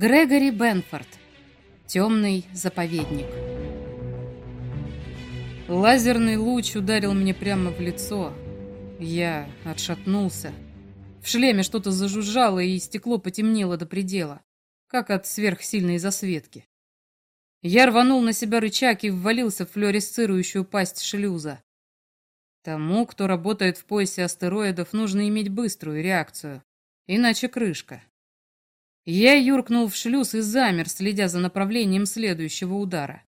Грегори Бенфорд. Темный заповедник. Лазерный луч ударил мне прямо в лицо. Я отшатнулся. В шлеме что-то зажужжало, и стекло потемнело до предела, как от сверхсильной засветки. Я рванул на себя рычаг и ввалился в флуоресцирующую пасть шлюза. Тому, кто работает в поясе астероидов, нужно иметь быструю реакцию, иначе крышка. Я юркнул в шлюз и замер, следя за направлением следующего удара.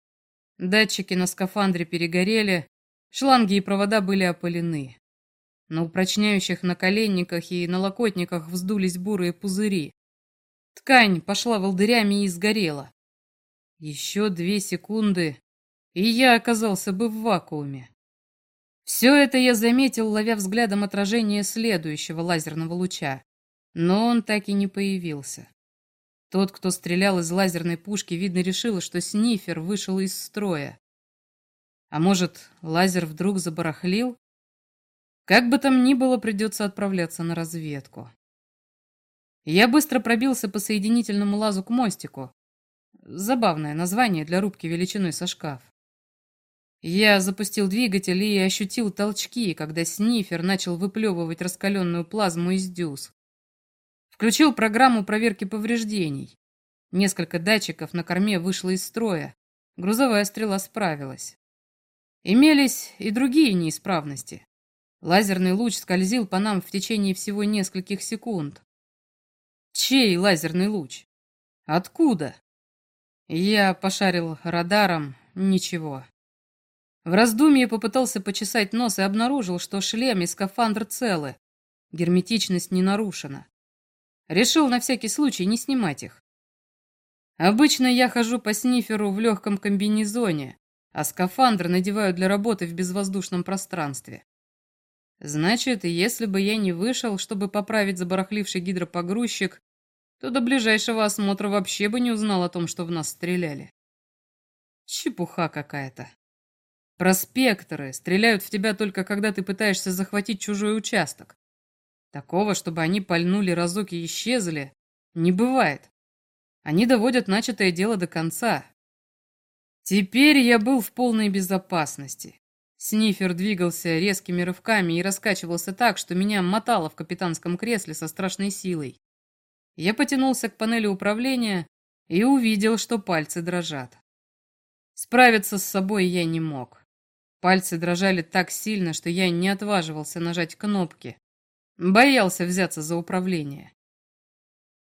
Датчики на скафандре перегорели, шланги и провода были опалены. На упрочняющих наколенниках и налокотниках вздулись бурые пузыри. Ткань пошла волдырями и сгорела. Еще две секунды, и я оказался бы в вакууме. Все это я заметил, ловя взглядом отражение следующего лазерного луча, но он так и не появился. Тот, кто стрелял из лазерной пушки, видно, решил, что снифер вышел из строя. А может, лазер вдруг забарахлил? Как бы там ни было, придется отправляться на разведку. Я быстро пробился по соединительному лазу к мостику. Забавное название для рубки величиной со шкаф. Я запустил двигатель и ощутил толчки, когда снифер начал выплевывать раскаленную плазму из дюз. Включил программу проверки повреждений. Несколько датчиков на корме вышло из строя. Грузовая стрела справилась. Имелись и другие неисправности. Лазерный луч скользил по нам в течение всего нескольких секунд. Чей лазерный луч? Откуда? Я пошарил радаром. Ничего. В раздумье попытался почесать нос и обнаружил, что шлем и скафандр целы. Герметичность не нарушена. Решил на всякий случай не снимать их. Обычно я хожу по сниферу в легком комбинезоне, а скафандр надеваю для работы в безвоздушном пространстве. Значит, если бы я не вышел, чтобы поправить забарахливший гидропогрузчик, то до ближайшего осмотра вообще бы не узнал о том, что в нас стреляли. Чепуха какая-то. Проспекторы стреляют в тебя только когда ты пытаешься захватить чужой участок. Такого, чтобы они пальнули разок и исчезли, не бывает. Они доводят начатое дело до конца. Теперь я был в полной безопасности. Снифер двигался резкими рывками и раскачивался так, что меня мотало в капитанском кресле со страшной силой. Я потянулся к панели управления и увидел, что пальцы дрожат. Справиться с собой я не мог. Пальцы дрожали так сильно, что я не отваживался нажать кнопки. Боялся взяться за управление.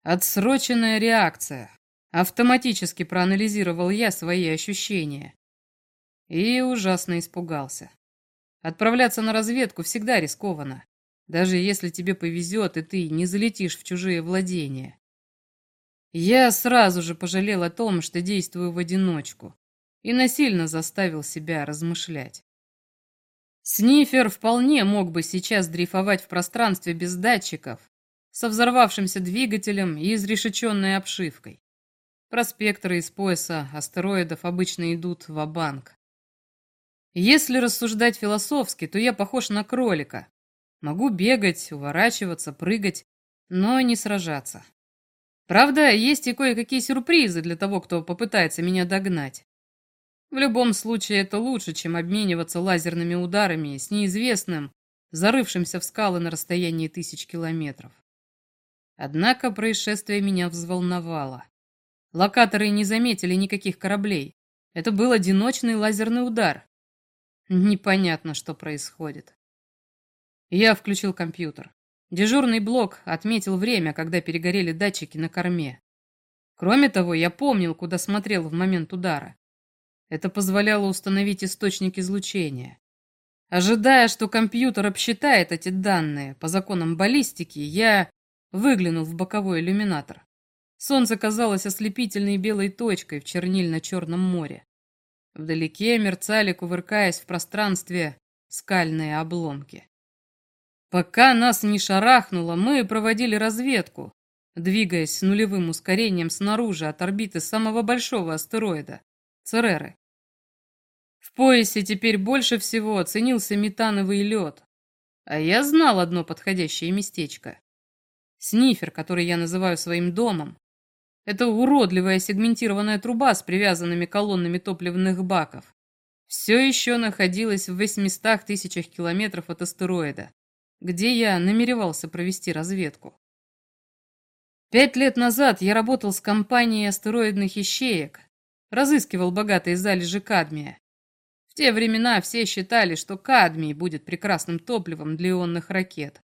Отсроченная реакция. Автоматически проанализировал я свои ощущения. И ужасно испугался. Отправляться на разведку всегда рискованно, даже если тебе повезет, и ты не залетишь в чужие владения. Я сразу же пожалел о том, что действую в одиночку, и насильно заставил себя размышлять. Снифер вполне мог бы сейчас дрейфовать в пространстве без датчиков, со взорвавшимся двигателем и изрешеченной обшивкой. Проспекторы из пояса астероидов обычно идут в банк Если рассуждать философски, то я похож на кролика. Могу бегать, уворачиваться, прыгать, но не сражаться. Правда, есть и кое-какие сюрпризы для того, кто попытается меня догнать. В любом случае это лучше, чем обмениваться лазерными ударами с неизвестным, зарывшимся в скалы на расстоянии тысяч километров. Однако происшествие меня взволновало. Локаторы не заметили никаких кораблей. Это был одиночный лазерный удар. Непонятно, что происходит. Я включил компьютер. Дежурный блок отметил время, когда перегорели датчики на корме. Кроме того, я помнил, куда смотрел в момент удара. Это позволяло установить источник излучения. Ожидая, что компьютер обсчитает эти данные по законам баллистики, я выглянул в боковой иллюминатор. Солнце казалось ослепительной белой точкой в чернильно-черном море. Вдалеке мерцали, кувыркаясь в пространстве, скальные обломки. Пока нас не шарахнуло, мы проводили разведку, двигаясь с нулевым ускорением снаружи от орбиты самого большого астероида — Цереры. В поясе теперь больше всего ценился метановый лед. А я знал одно подходящее местечко. Снифер, который я называю своим домом, Это уродливая сегментированная труба с привязанными колоннами топливных баков. Все еще находилась в 800 тысячах километров от астероида, где я намеревался провести разведку. Пять лет назад я работал с компанией астероидных ищеек, разыскивал богатые залежи кадмия. В те времена все считали, что кадмий будет прекрасным топливом для ионных ракет.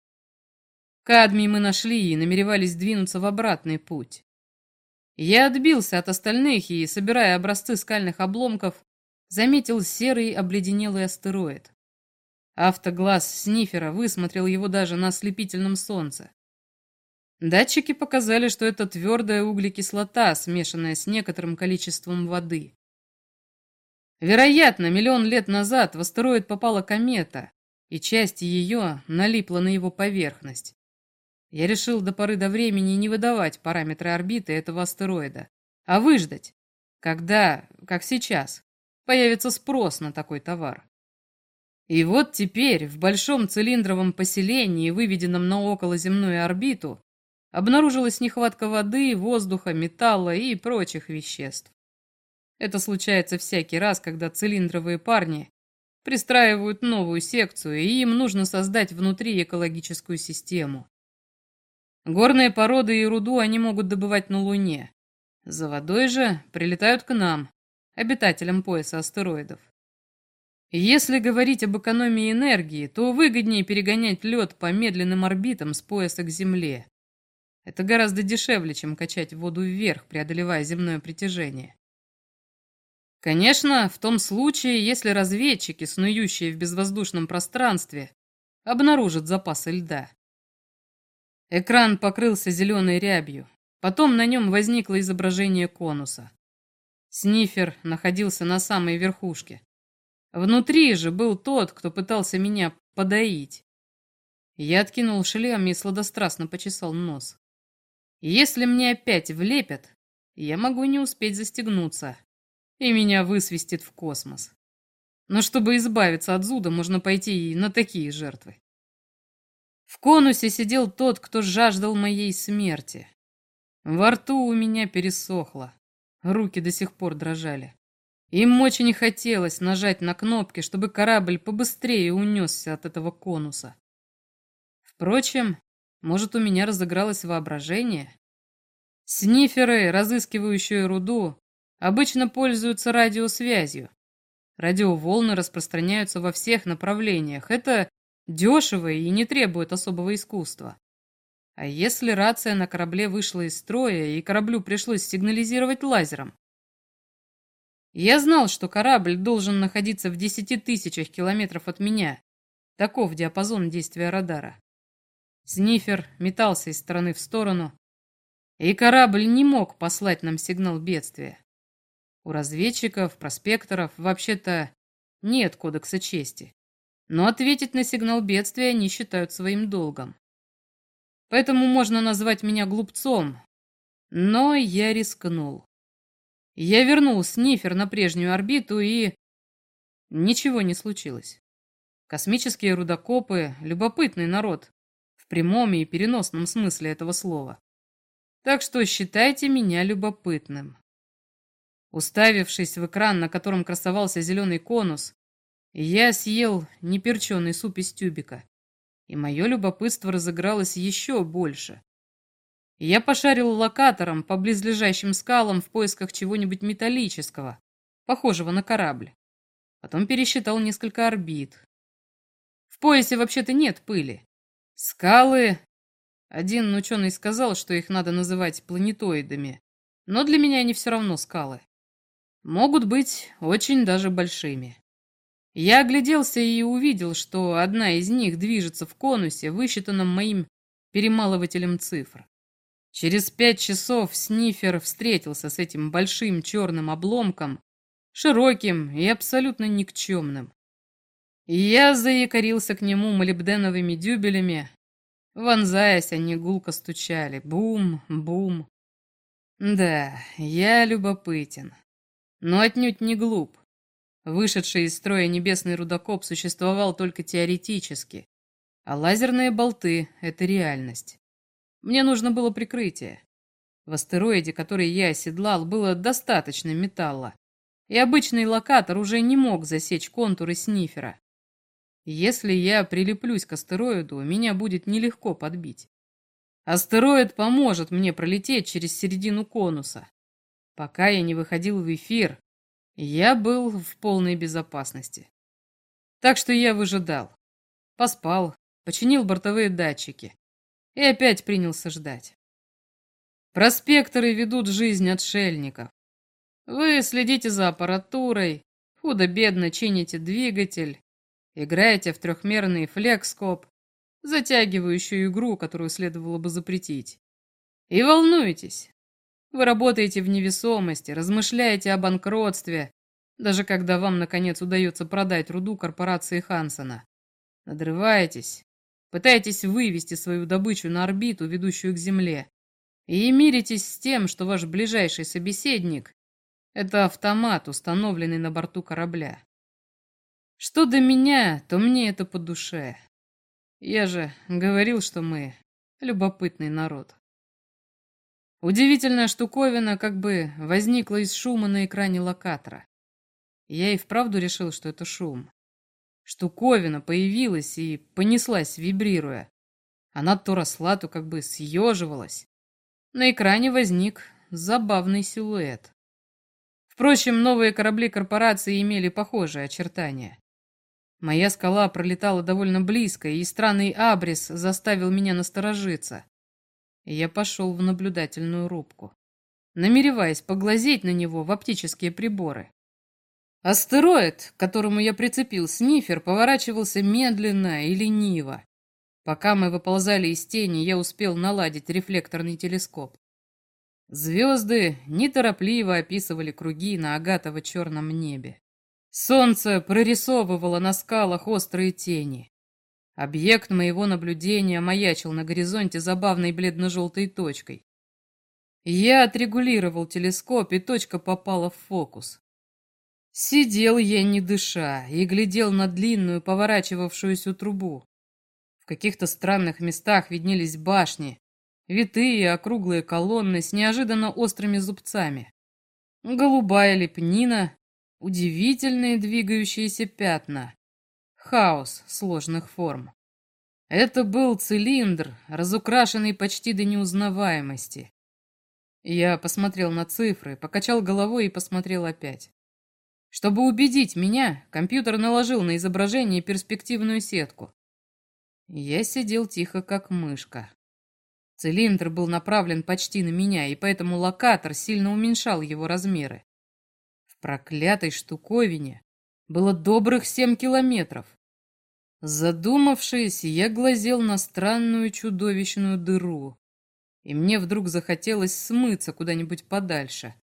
Кадмий мы нашли и намеревались двинуться в обратный путь. Я отбился от остальных и, собирая образцы скальных обломков, заметил серый обледенелый астероид. Автоглаз снифера высмотрел его даже на ослепительном солнце. Датчики показали, что это твердая углекислота, смешанная с некоторым количеством воды. Вероятно, миллион лет назад в астероид попала комета, и часть ее налипла на его поверхность. Я решил до поры до времени не выдавать параметры орбиты этого астероида, а выждать, когда, как сейчас, появится спрос на такой товар. И вот теперь в большом цилиндровом поселении, выведенном на околоземную орбиту, обнаружилась нехватка воды, воздуха, металла и прочих веществ. Это случается всякий раз, когда цилиндровые парни пристраивают новую секцию, и им нужно создать внутри экологическую систему. Горные породы и руду они могут добывать на Луне. За водой же прилетают к нам, обитателям пояса астероидов. Если говорить об экономии энергии, то выгоднее перегонять лед по медленным орбитам с пояса к Земле. Это гораздо дешевле, чем качать воду вверх, преодолевая земное притяжение. Конечно, в том случае, если разведчики, снующие в безвоздушном пространстве, обнаружат запасы льда. Экран покрылся зеленой рябью. Потом на нем возникло изображение конуса. Снифер находился на самой верхушке. Внутри же был тот, кто пытался меня подоить. Я откинул шлем и сладострастно почесал нос. Если мне опять влепят, я могу не успеть застегнуться, и меня высвистит в космос. Но чтобы избавиться от зуда, можно пойти и на такие жертвы. В конусе сидел тот, кто жаждал моей смерти. Во рту у меня пересохло. Руки до сих пор дрожали. Им очень хотелось нажать на кнопки, чтобы корабль побыстрее унесся от этого конуса. Впрочем, может, у меня разыгралось воображение? Сниферы, разыскивающие руду, обычно пользуются радиосвязью. Радиоволны распространяются во всех направлениях. Это Дешево и не требует особого искусства. А если рация на корабле вышла из строя, и кораблю пришлось сигнализировать лазером? Я знал, что корабль должен находиться в десяти тысячах километров от меня. Таков диапазон действия радара. Снифер метался из стороны в сторону, и корабль не мог послать нам сигнал бедствия. У разведчиков, проспекторов вообще-то нет кодекса чести но ответить на сигнал бедствия они считают своим долгом. Поэтому можно назвать меня глупцом, но я рискнул. Я вернул снифер на прежнюю орбиту и... Ничего не случилось. Космические рудокопы — любопытный народ, в прямом и переносном смысле этого слова. Так что считайте меня любопытным. Уставившись в экран, на котором красовался зеленый конус, я съел неперченый суп из тюбика, и мое любопытство разыгралось еще больше. Я пошарил локатором по близлежащим скалам в поисках чего-нибудь металлического, похожего на корабль. Потом пересчитал несколько орбит. В поясе вообще-то нет пыли. Скалы... Один ученый сказал, что их надо называть планетоидами, но для меня они все равно скалы. Могут быть очень даже большими. Я огляделся и увидел, что одна из них движется в конусе, высчитанном моим перемалывателем цифр. Через пять часов снифер встретился с этим большим черным обломком, широким и абсолютно никчемным. И я заякорился к нему молибденовыми дюбелями, вонзаясь, они гулко стучали. Бум, бум. Да, я любопытен, но отнюдь не глуп. Вышедший из строя небесный рудокоп существовал только теоретически, а лазерные болты — это реальность. Мне нужно было прикрытие. В астероиде, который я оседлал, было достаточно металла, и обычный локатор уже не мог засечь контуры снифера. Если я прилеплюсь к астероиду, меня будет нелегко подбить. Астероид поможет мне пролететь через середину конуса. Пока я не выходил в эфир, я был в полной безопасности. Так что я выжидал. Поспал, починил бортовые датчики и опять принялся ждать. Проспекторы ведут жизнь отшельников. Вы следите за аппаратурой, худо-бедно чините двигатель, играете в трехмерный флекскоп, затягивающую игру, которую следовало бы запретить. И волнуетесь. Вы работаете в невесомости, размышляете о банкротстве, даже когда вам, наконец, удается продать руду корпорации Хансона. Надрываетесь, пытаетесь вывести свою добычу на орбиту, ведущую к Земле, и миритесь с тем, что ваш ближайший собеседник — это автомат, установленный на борту корабля. Что до меня, то мне это по душе. Я же говорил, что мы любопытный народ. Удивительная штуковина как бы возникла из шума на экране локатора. Я и вправду решил, что это шум. Штуковина появилась и понеслась, вибрируя. Она то росла, то как бы съеживалась. На экране возник забавный силуэт. Впрочем, новые корабли корпорации имели похожие очертания. Моя скала пролетала довольно близко, и странный абрис заставил меня насторожиться. Я пошел в наблюдательную рубку, намереваясь поглазеть на него в оптические приборы. Астероид, к которому я прицепил снифер, поворачивался медленно и лениво. Пока мы выползали из тени, я успел наладить рефлекторный телескоп. Звезды неторопливо описывали круги на агатово-черном небе. Солнце прорисовывало на скалах острые тени. Объект моего наблюдения маячил на горизонте забавной бледно-желтой точкой. Я отрегулировал телескоп, и точка попала в фокус. Сидел я не дыша и глядел на длинную поворачивавшуюся трубу. В каких-то странных местах виднелись башни, витые округлые колонны с неожиданно острыми зубцами. Голубая лепнина, удивительные двигающиеся пятна, хаос сложных форм. Это был цилиндр, разукрашенный почти до неузнаваемости. Я посмотрел на цифры, покачал головой и посмотрел опять. Чтобы убедить меня, компьютер наложил на изображение перспективную сетку. Я сидел тихо, как мышка. Цилиндр был направлен почти на меня, и поэтому локатор сильно уменьшал его размеры. В проклятой штуковине было добрых семь километров. Задумавшись, я глазел на странную чудовищную дыру, и мне вдруг захотелось смыться куда-нибудь подальше.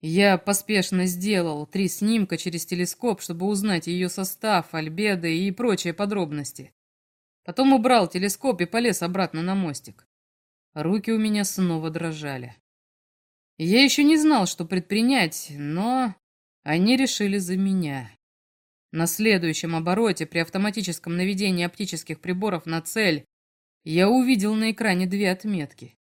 Я поспешно сделал три снимка через телескоп, чтобы узнать ее состав, альбедо и прочие подробности. Потом убрал телескоп и полез обратно на мостик. Руки у меня снова дрожали. Я еще не знал, что предпринять, но они решили за меня. На следующем обороте при автоматическом наведении оптических приборов на цель я увидел на экране две отметки.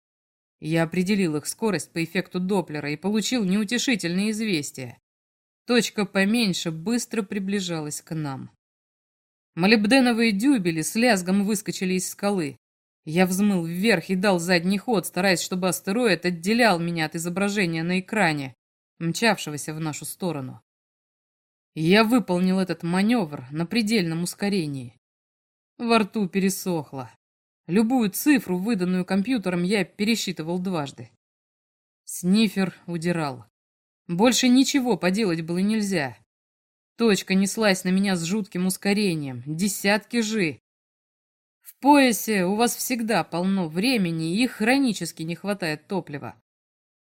Я определил их скорость по эффекту Доплера и получил неутешительные известия. Точка поменьше быстро приближалась к нам. Молибденовые дюбели с лязгом выскочили из скалы. Я взмыл вверх и дал задний ход, стараясь, чтобы астероид отделял меня от изображения на экране, мчавшегося в нашу сторону. Я выполнил этот маневр на предельном ускорении. Во рту пересохло. Любую цифру, выданную компьютером, я пересчитывал дважды. Снифер удирал. Больше ничего поделать было нельзя. Точка неслась на меня с жутким ускорением. Десятки жи. В поясе у вас всегда полно времени и хронически не хватает топлива.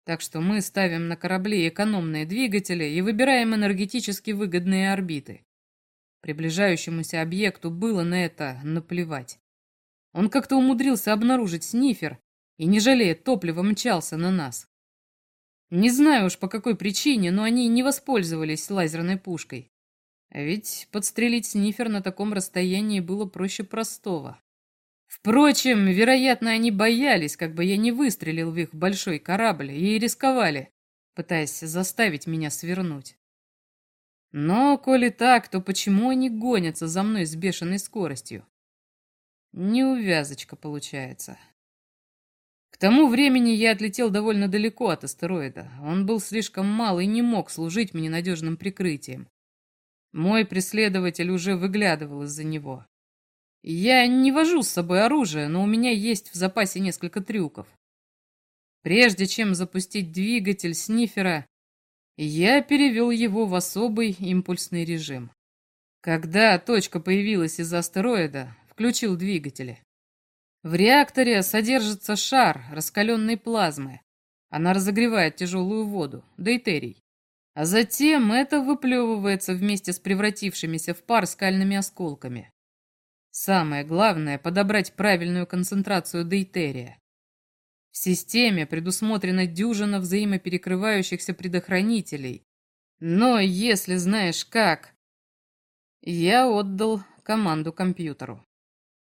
Так что мы ставим на корабли экономные двигатели и выбираем энергетически выгодные орбиты. Приближающемуся объекту было на это наплевать. Он как-то умудрился обнаружить снифер и, не жалея топлива, мчался на нас. Не знаю уж по какой причине, но они не воспользовались лазерной пушкой. А ведь подстрелить снифер на таком расстоянии было проще простого. Впрочем, вероятно, они боялись, как бы я не выстрелил в их большой корабль, и рисковали, пытаясь заставить меня свернуть. Но, коли так, то почему они гонятся за мной с бешеной скоростью? Неувязочка получается. К тому времени я отлетел довольно далеко от астероида. Он был слишком мал и не мог служить мне надежным прикрытием. Мой преследователь уже выглядывал из-за него. Я не вожу с собой оружие, но у меня есть в запасе несколько трюков. Прежде чем запустить двигатель снифера, я перевел его в особый импульсный режим. Когда точка появилась из астероида, включил двигатели. В реакторе содержится шар раскаленной плазмы. Она разогревает тяжелую воду, дейтерий. А затем это выплевывается вместе с превратившимися в пар скальными осколками. Самое главное – подобрать правильную концентрацию дейтерия. В системе предусмотрена дюжина взаимоперекрывающихся предохранителей. Но если знаешь как... Я отдал команду компьютеру.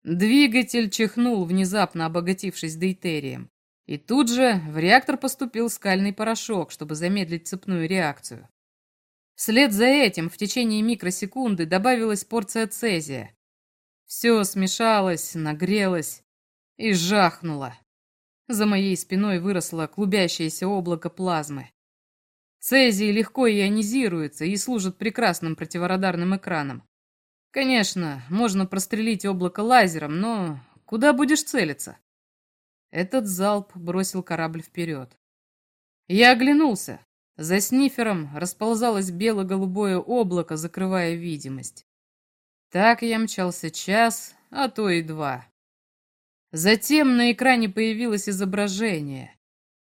Двигатель чихнул, внезапно обогатившись дейтерием. И тут же в реактор поступил скальный порошок, чтобы замедлить цепную реакцию. Вслед за этим в течение микросекунды добавилась порция цезия. Все смешалось, нагрелось и жахнуло. За моей спиной выросло клубящееся облако плазмы. Цезий легко ионизируется и служит прекрасным противорадарным экраном. Конечно, можно прострелить облако лазером, но куда будешь целиться? Этот залп бросил корабль вперед. Я оглянулся. За снифером расползалось бело-голубое облако, закрывая видимость. Так я мчался час, а то и два. Затем на экране появилось изображение.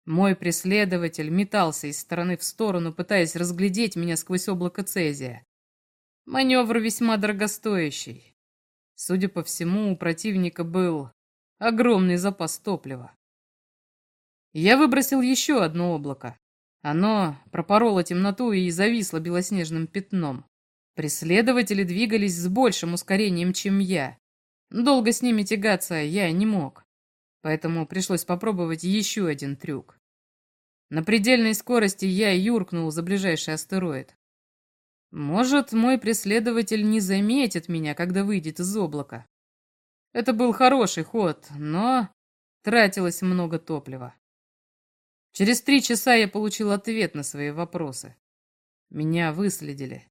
Мой преследователь метался из стороны в сторону, пытаясь разглядеть меня сквозь облако цезия. Маневр весьма дорогостоящий. Судя по всему, у противника был огромный запас топлива. Я выбросил еще одно облако. Оно пропороло темноту и зависло белоснежным пятном. Преследователи двигались с большим ускорением, чем я. Долго с ними тягаться я не мог. Поэтому пришлось попробовать еще один трюк. На предельной скорости я юркнул за ближайший астероид. Может, мой преследователь не заметит меня, когда выйдет из облака. Это был хороший ход, но тратилось много топлива. Через три часа я получил ответ на свои вопросы. Меня выследили.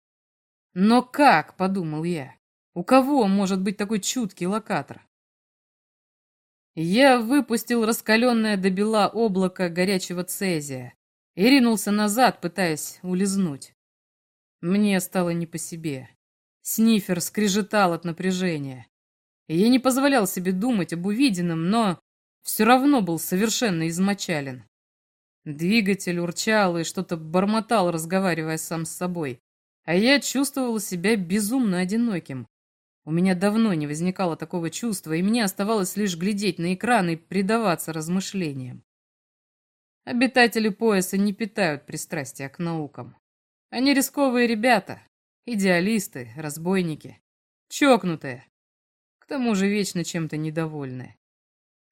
Но как, подумал я, у кого может быть такой чуткий локатор? Я выпустил раскаленное до бела облако горячего цезия и ринулся назад, пытаясь улизнуть. Мне стало не по себе. Снифер скрежетал от напряжения. Я не позволял себе думать об увиденном, но все равно был совершенно измочален. Двигатель урчал и что-то бормотал, разговаривая сам с собой. А я чувствовал себя безумно одиноким. У меня давно не возникало такого чувства, и мне оставалось лишь глядеть на экран и предаваться размышлениям. Обитатели пояса не питают пристрастия к наукам. Они рисковые ребята, идеалисты, разбойники, чокнутые, к тому же вечно чем-то недовольные.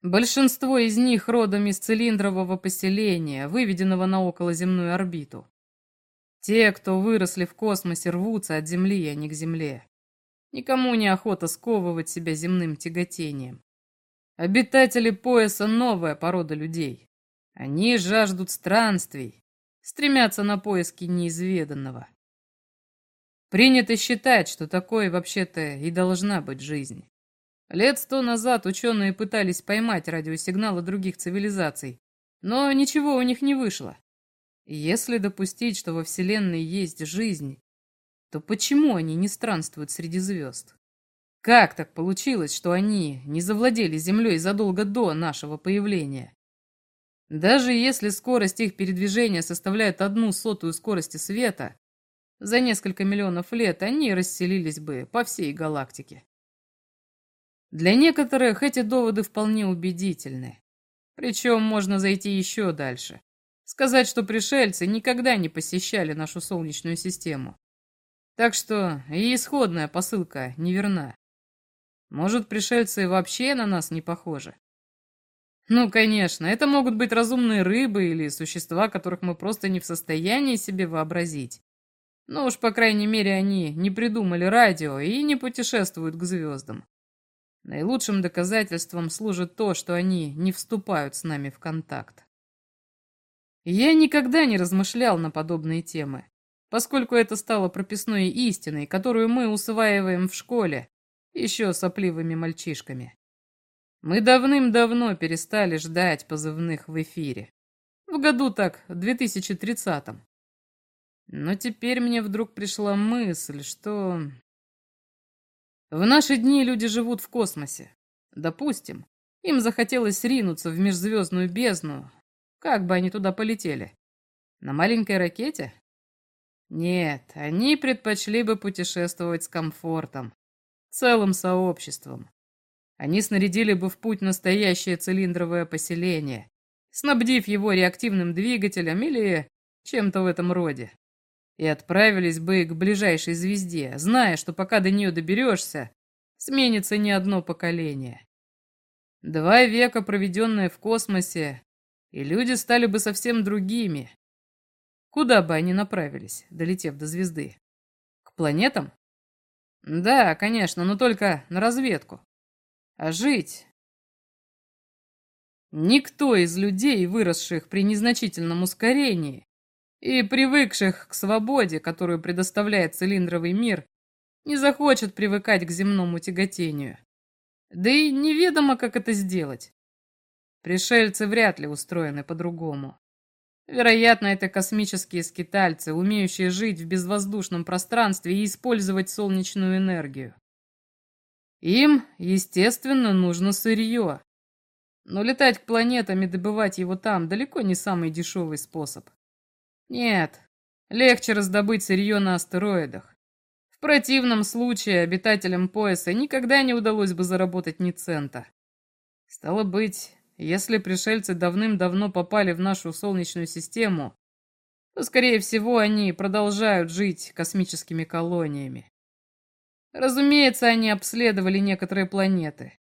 Большинство из них родом из цилиндрового поселения, выведенного на околоземную орбиту. Те, кто выросли в космосе, рвутся от Земли, а не к Земле. Никому не охота сковывать себя земным тяготением. Обитатели пояса — новая порода людей. Они жаждут странствий, стремятся на поиски неизведанного. Принято считать, что такой вообще-то и должна быть жизнь. Лет сто назад ученые пытались поймать радиосигналы других цивилизаций, но ничего у них не вышло. Если допустить, что во Вселенной есть жизнь, то почему они не странствуют среди звезд? Как так получилось, что они не завладели Землей задолго до нашего появления? Даже если скорость их передвижения составляет одну сотую скорости света, за несколько миллионов лет они расселились бы по всей галактике. Для некоторых эти доводы вполне убедительны. Причем можно зайти еще дальше. Сказать, что пришельцы никогда не посещали нашу Солнечную систему. Так что и исходная посылка неверна. Может, пришельцы вообще на нас не похожи? Ну, конечно, это могут быть разумные рыбы или существа, которых мы просто не в состоянии себе вообразить. Но уж, по крайней мере, они не придумали радио и не путешествуют к звездам. Наилучшим доказательством служит то, что они не вступают с нами в контакт. Я никогда не размышлял на подобные темы, поскольку это стало прописной истиной, которую мы усваиваем в школе, еще сопливыми мальчишками. Мы давным-давно перестали ждать позывных в эфире. В году так, 2030-м. Но теперь мне вдруг пришла мысль, что... В наши дни люди живут в космосе. Допустим, им захотелось ринуться в межзвездную бездну. Как бы они туда полетели? На маленькой ракете? Нет, они предпочли бы путешествовать с комфортом, целым сообществом. Они снарядили бы в путь настоящее цилиндровое поселение, снабдив его реактивным двигателем или чем-то в этом роде. И отправились бы к ближайшей звезде, зная, что пока до нее доберешься, сменится не одно поколение. Два века, проведенные в космосе, и люди стали бы совсем другими. Куда бы они направились, долетев до звезды? К планетам? Да, конечно, но только на разведку а жить. Никто из людей, выросших при незначительном ускорении и привыкших к свободе, которую предоставляет цилиндровый мир, не захочет привыкать к земному тяготению. Да и неведомо, как это сделать. Пришельцы вряд ли устроены по-другому. Вероятно, это космические скитальцы, умеющие жить в безвоздушном пространстве и использовать солнечную энергию. Им, естественно, нужно сырье. Но летать к планетам и добывать его там далеко не самый дешевый способ. Нет, легче раздобыть сырье на астероидах. В противном случае обитателям пояса никогда не удалось бы заработать ни цента. Стало быть, если пришельцы давным-давно попали в нашу Солнечную систему, то, скорее всего, они продолжают жить космическими колониями. Разумеется, они обследовали некоторые планеты.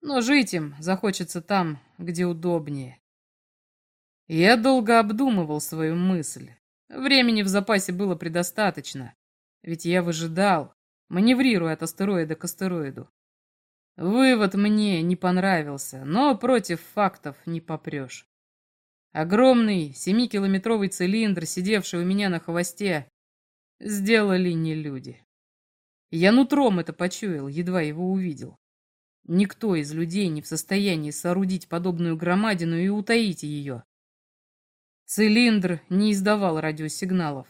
Но жить им захочется там, где удобнее. Я долго обдумывал свою мысль. Времени в запасе было предостаточно, ведь я выжидал, маневрируя от астероида к астероиду. Вывод мне не понравился, но против фактов не попрешь. Огромный семикилометровый цилиндр, сидевший у меня на хвосте, сделали не люди. Я нутром это почуял, едва его увидел. Никто из людей не в состоянии соорудить подобную громадину и утаить ее. Цилиндр не издавал радиосигналов,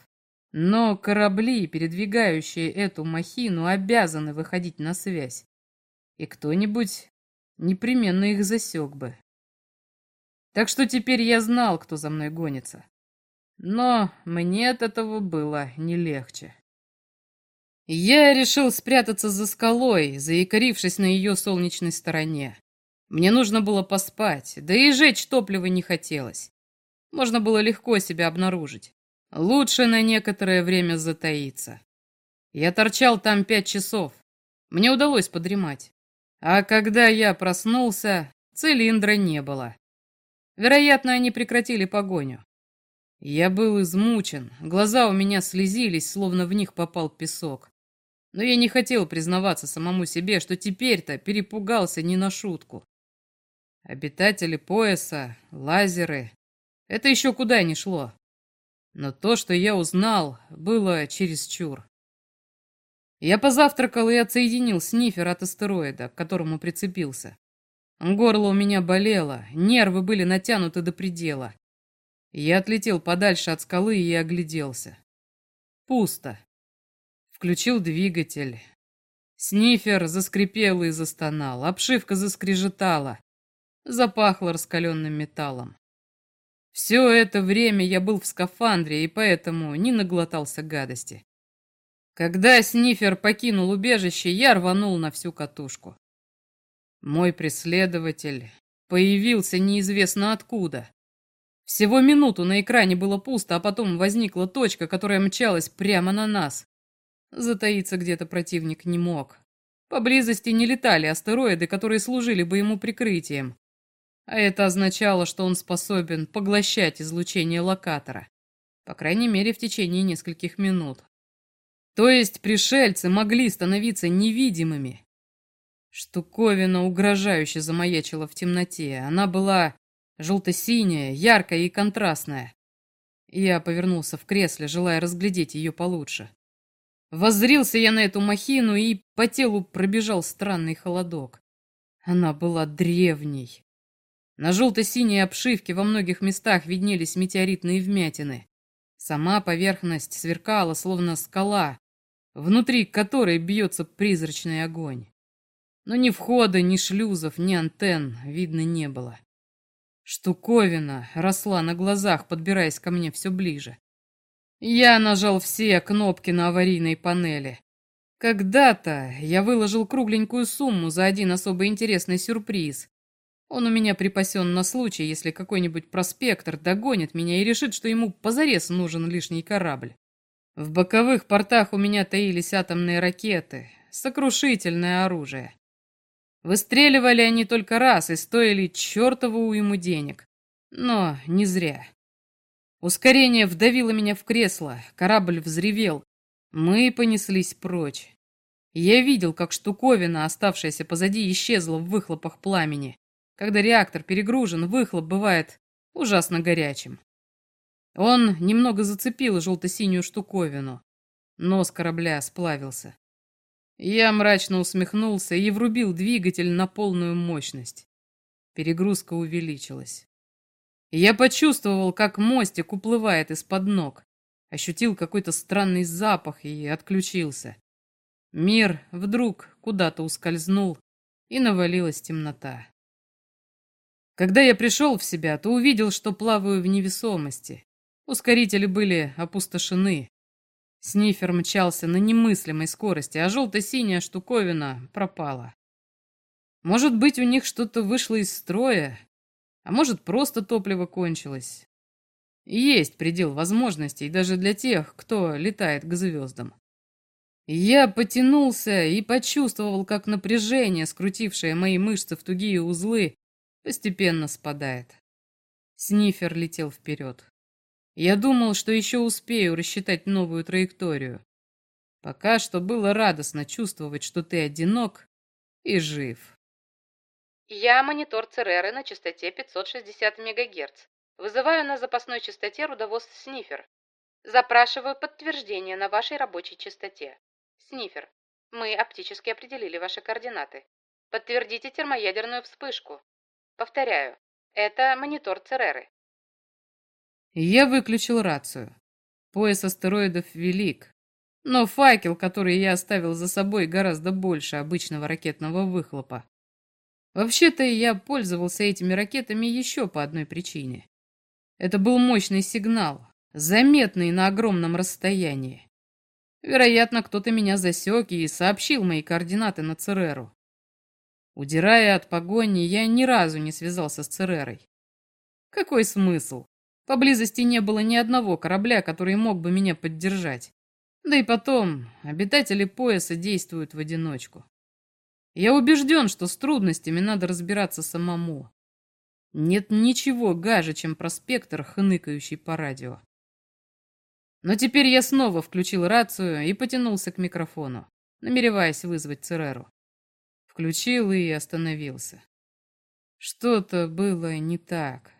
но корабли, передвигающие эту махину, обязаны выходить на связь. И кто-нибудь непременно их засек бы. Так что теперь я знал, кто за мной гонится. Но мне от этого было не легче. Я решил спрятаться за скалой, заикарившись на ее солнечной стороне. Мне нужно было поспать, да и жечь топливо не хотелось. Можно было легко себя обнаружить. Лучше на некоторое время затаиться. Я торчал там пять часов. Мне удалось подремать. А когда я проснулся, цилиндра не было. Вероятно, они прекратили погоню. Я был измучен, глаза у меня слезились, словно в них попал песок. Но я не хотел признаваться самому себе, что теперь-то перепугался не на шутку. Обитатели пояса, лазеры — это еще куда ни шло. Но то, что я узнал, было чересчур. Я позавтракал и отсоединил снифер от астероида, к которому прицепился. Горло у меня болело, нервы были натянуты до предела. Я отлетел подальше от скалы и огляделся. Пусто. Включил двигатель. Снифер заскрипел и застонал, обшивка заскрежетала. Запахло раскаленным металлом. Все это время я был в скафандре и поэтому не наглотался гадости. Когда Снифер покинул убежище, я рванул на всю катушку. Мой преследователь появился неизвестно откуда. Всего минуту на экране было пусто, а потом возникла точка, которая мчалась прямо на нас. Затаиться где-то противник не мог. Поблизости не летали астероиды, которые служили бы ему прикрытием. А это означало, что он способен поглощать излучение локатора. По крайней мере, в течение нескольких минут. То есть пришельцы могли становиться невидимыми. Штуковина угрожающе замаячила в темноте. Она была желто-синяя, яркая и контрастная. Я повернулся в кресле, желая разглядеть ее получше. Воззрился я на эту махину, и по телу пробежал странный холодок. Она была древней. На желто-синей обшивке во многих местах виднелись метеоритные вмятины. Сама поверхность сверкала, словно скала, внутри которой бьется призрачный огонь. Но ни входа, ни шлюзов, ни антенн видно не было. Штуковина росла на глазах, подбираясь ко мне все ближе. Я нажал все кнопки на аварийной панели. Когда-то я выложил кругленькую сумму за один особо интересный сюрприз. Он у меня припасен на случай, если какой-нибудь проспектор догонит меня и решит, что ему позарез нужен лишний корабль. В боковых портах у меня таились атомные ракеты, сокрушительное оружие. Выстреливали они только раз и стоили чертову уйму денег. Но не зря. Ускорение вдавило меня в кресло, корабль взревел. Мы понеслись прочь. Я видел, как штуковина, оставшаяся позади, исчезла в выхлопах пламени. Когда реактор перегружен, выхлоп бывает ужасно горячим. Он немного зацепил желто-синюю штуковину. Нос корабля сплавился. Я мрачно усмехнулся и врубил двигатель на полную мощность. Перегрузка увеличилась. Я почувствовал, как мостик уплывает из-под ног. Ощутил какой-то странный запах и отключился. Мир вдруг куда-то ускользнул, и навалилась темнота. Когда я пришел в себя, то увидел, что плаваю в невесомости. Ускорители были опустошены. Снифер мчался на немыслимой скорости, а желто-синяя штуковина пропала. Может быть, у них что-то вышло из строя, а может, просто топливо кончилось. Есть предел возможностей даже для тех, кто летает к звездам. Я потянулся и почувствовал, как напряжение, скрутившее мои мышцы в тугие узлы, постепенно спадает. Снифер летел вперед. Я думал, что еще успею рассчитать новую траекторию. Пока что было радостно чувствовать, что ты одинок и жив. Я монитор Цереры на частоте 560 МГц. Вызываю на запасной частоте рудовоз Снифер. Запрашиваю подтверждение на вашей рабочей частоте. Снифер, мы оптически определили ваши координаты. Подтвердите термоядерную вспышку. Повторяю, это монитор Цереры. Я выключил рацию. Пояс астероидов велик, но факел, который я оставил за собой, гораздо больше обычного ракетного выхлопа. Вообще-то я пользовался этими ракетами еще по одной причине. Это был мощный сигнал, заметный на огромном расстоянии. Вероятно, кто-то меня засек и сообщил мои координаты на Цереру. Удирая от погони, я ни разу не связался с Церерой. Какой смысл? Поблизости не было ни одного корабля, который мог бы меня поддержать. Да и потом, обитатели пояса действуют в одиночку. Я убежден, что с трудностями надо разбираться самому. Нет ничего гаже, чем проспектор, хныкающий по радио. Но теперь я снова включил рацию и потянулся к микрофону, намереваясь вызвать Цереру. Включил и остановился. Что-то было не так.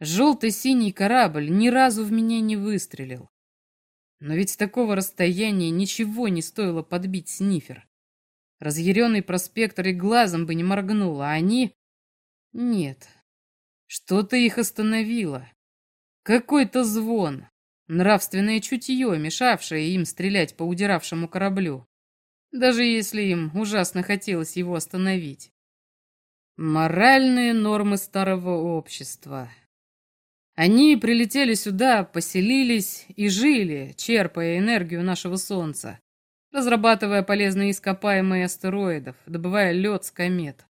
Желтый-синий корабль ни разу в меня не выстрелил. Но ведь с такого расстояния ничего не стоило подбить снифер. Разъяренный проспектор и глазом бы не моргнул, а они... Нет. Что-то их остановило. Какой-то звон. Нравственное чутье, мешавшее им стрелять по удиравшему кораблю. Даже если им ужасно хотелось его остановить. Моральные нормы старого общества. Они прилетели сюда, поселились и жили, черпая энергию нашего Солнца разрабатывая полезные ископаемые астероидов, добывая лед с комет.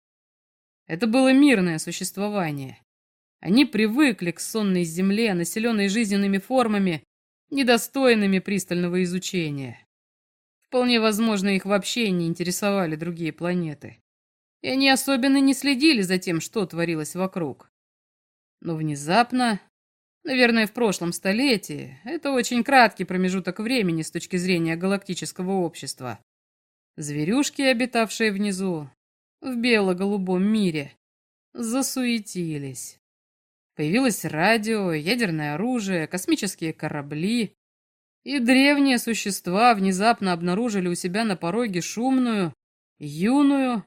Это было мирное существование. Они привыкли к сонной земле, населенной жизненными формами, недостойными пристального изучения. Вполне возможно, их вообще не интересовали другие планеты. И они особенно не следили за тем, что творилось вокруг. Но внезапно, наверное, в прошлом столетии, это очень краткий промежуток времени с точки зрения галактического общества, зверюшки, обитавшие внизу, в бело-голубом мире, засуетились. Появилось радио, ядерное оружие, космические корабли, и древние существа внезапно обнаружили у себя на пороге шумную, юную,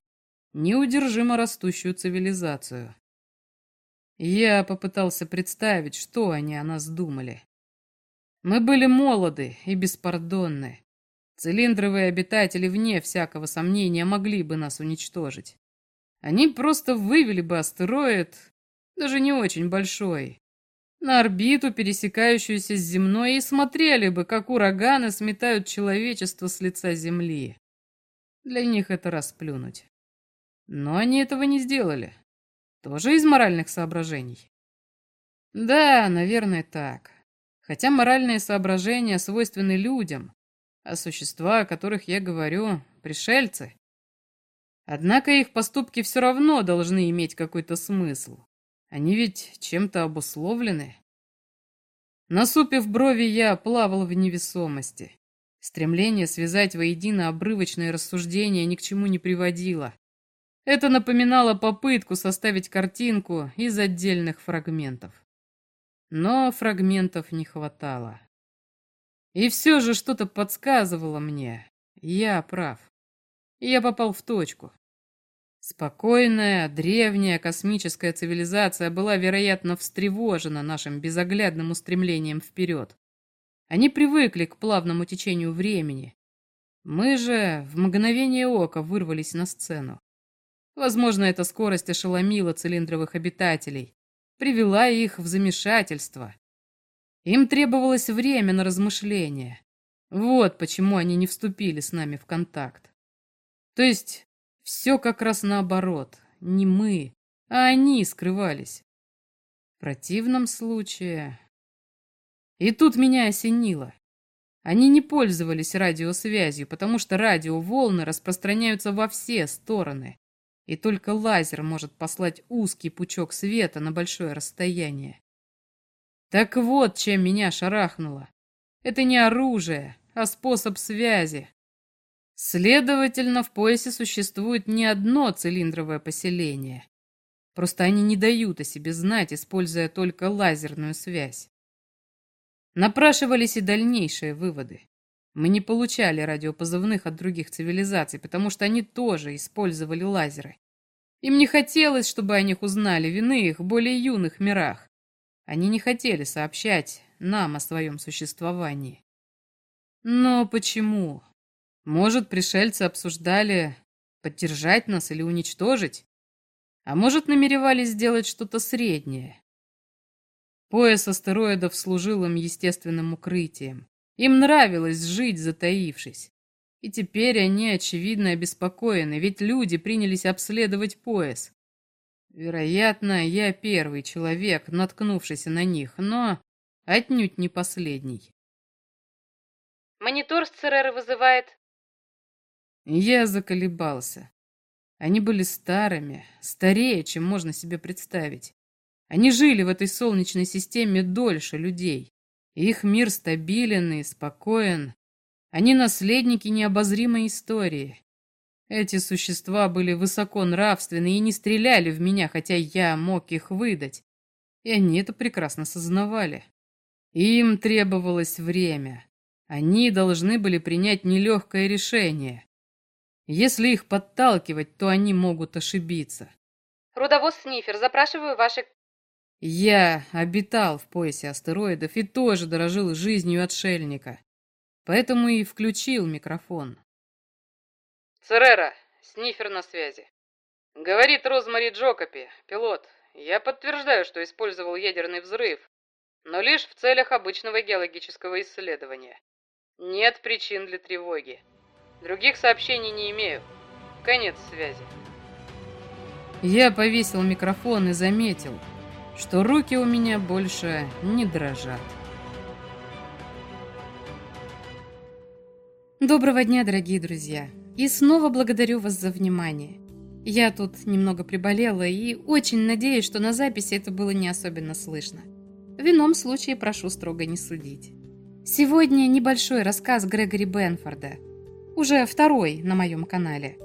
неудержимо растущую цивилизацию. Я попытался представить, что они о нас думали. Мы были молоды и беспардонны. Цилиндровые обитатели, вне всякого сомнения, могли бы нас уничтожить. Они просто вывели бы астероид, даже не очень большой, на орбиту, пересекающуюся с земной, и смотрели бы, как ураганы сметают человечество с лица Земли. Для них это расплюнуть. Но они этого не сделали. Тоже из моральных соображений. Да, наверное, так. Хотя моральные соображения свойственны людям, а существа, о которых я говорю, пришельцы. Однако их поступки все равно должны иметь какой-то смысл. Они ведь чем-то обусловлены. Насупив брови, я плавал в невесомости. Стремление связать воедино обрывочные рассуждения ни к чему не приводило. Это напоминало попытку составить картинку из отдельных фрагментов. Но фрагментов не хватало. И все же что-то подсказывало мне. Я прав. Я попал в точку. Спокойная, древняя космическая цивилизация была, вероятно, встревожена нашим безоглядным устремлением вперед. Они привыкли к плавному течению времени. Мы же в мгновение ока вырвались на сцену. Возможно, эта скорость ошеломила цилиндровых обитателей, привела их в замешательство. Им требовалось время на размышление. Вот почему они не вступили с нами в контакт. То есть все как раз наоборот. Не мы, а они скрывались. В противном случае... И тут меня осенило. Они не пользовались радиосвязью, потому что радиоволны распространяются во все стороны, и только лазер может послать узкий пучок света на большое расстояние. Так вот, чем меня шарахнуло. Это не оружие, а способ связи. Следовательно, в поясе существует не одно цилиндровое поселение. Просто они не дают о себе знать, используя только лазерную связь. Напрашивались и дальнейшие выводы. Мы не получали радиопозывных от других цивилизаций, потому что они тоже использовали лазеры. Им не хотелось, чтобы о них узнали в иных, более юных мирах. Они не хотели сообщать нам о своем существовании. Но почему? Может, пришельцы обсуждали поддержать нас или уничтожить? А может, намеревались сделать что-то среднее? Пояс астероидов служил им естественным укрытием. Им нравилось жить, затаившись. И теперь они, очевидно, обеспокоены, ведь люди принялись обследовать пояс. Вероятно, я первый человек, наткнувшийся на них, но отнюдь не последний. Монитор с ЦРР вызывает я заколебался. Они были старыми, старее, чем можно себе представить. Они жили в этой солнечной системе дольше людей. Их мир стабилен и спокоен. Они наследники необозримой истории. Эти существа были высоко нравственны и не стреляли в меня, хотя я мог их выдать. И они это прекрасно сознавали. Им требовалось время. Они должны были принять нелегкое решение. Если их подталкивать, то они могут ошибиться. Рудовоз Снифер, запрашиваю ваши... Я обитал в поясе астероидов и тоже дорожил жизнью отшельника. Поэтому и включил микрофон. Церера, Снифер на связи. Говорит Розмари Джокопи, пилот. Я подтверждаю, что использовал ядерный взрыв, но лишь в целях обычного геологического исследования. Нет причин для тревоги. Других сообщений не имею. Конец связи. Я повесил микрофон и заметил, что руки у меня больше не дрожат. Доброго дня, дорогие друзья! И снова благодарю вас за внимание. Я тут немного приболела и очень надеюсь, что на записи это было не особенно слышно. В ином случае прошу строго не судить. Сегодня небольшой рассказ Грегори Бенфорда, уже второй на моем канале.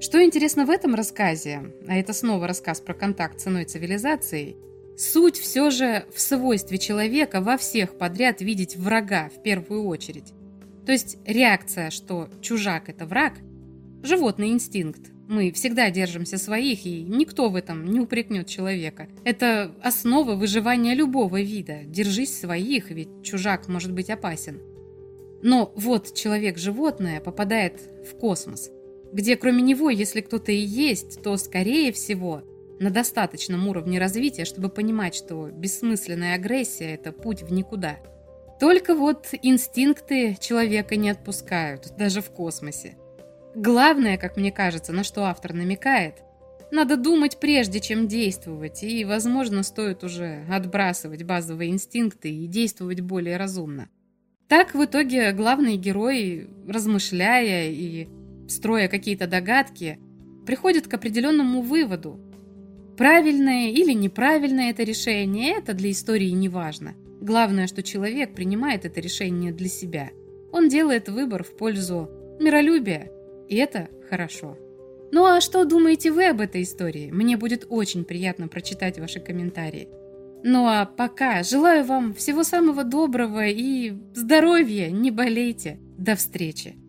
Что интересно в этом рассказе, а это снова рассказ про контакт ценой цивилизации, суть все же в свойстве человека во всех подряд видеть врага в первую очередь. То есть реакция, что чужак – это враг, животный инстинкт, мы всегда держимся своих, и никто в этом не упрекнет человека. Это основа выживания любого вида. Держись своих, ведь чужак может быть опасен. Но вот человек-животное попадает в космос, где кроме него, если кто-то и есть, то, скорее всего, на достаточном уровне развития, чтобы понимать, что бессмысленная агрессия – это путь в никуда. Только вот инстинкты человека не отпускают, даже в космосе. Главное, как мне кажется, на что автор намекает, надо думать прежде, чем действовать, и, возможно, стоит уже отбрасывать базовые инстинкты и действовать более разумно. Так, в итоге, главный герой, размышляя и строя какие-то догадки, приходит к определенному выводу. Правильное или неправильное это решение, это для истории не важно. Главное, что человек принимает это решение для себя. Он делает выбор в пользу миролюбия, и это хорошо. Ну а что думаете вы об этой истории? Мне будет очень приятно прочитать ваши комментарии. Ну а пока желаю вам всего самого доброго и здоровья, не болейте. До встречи!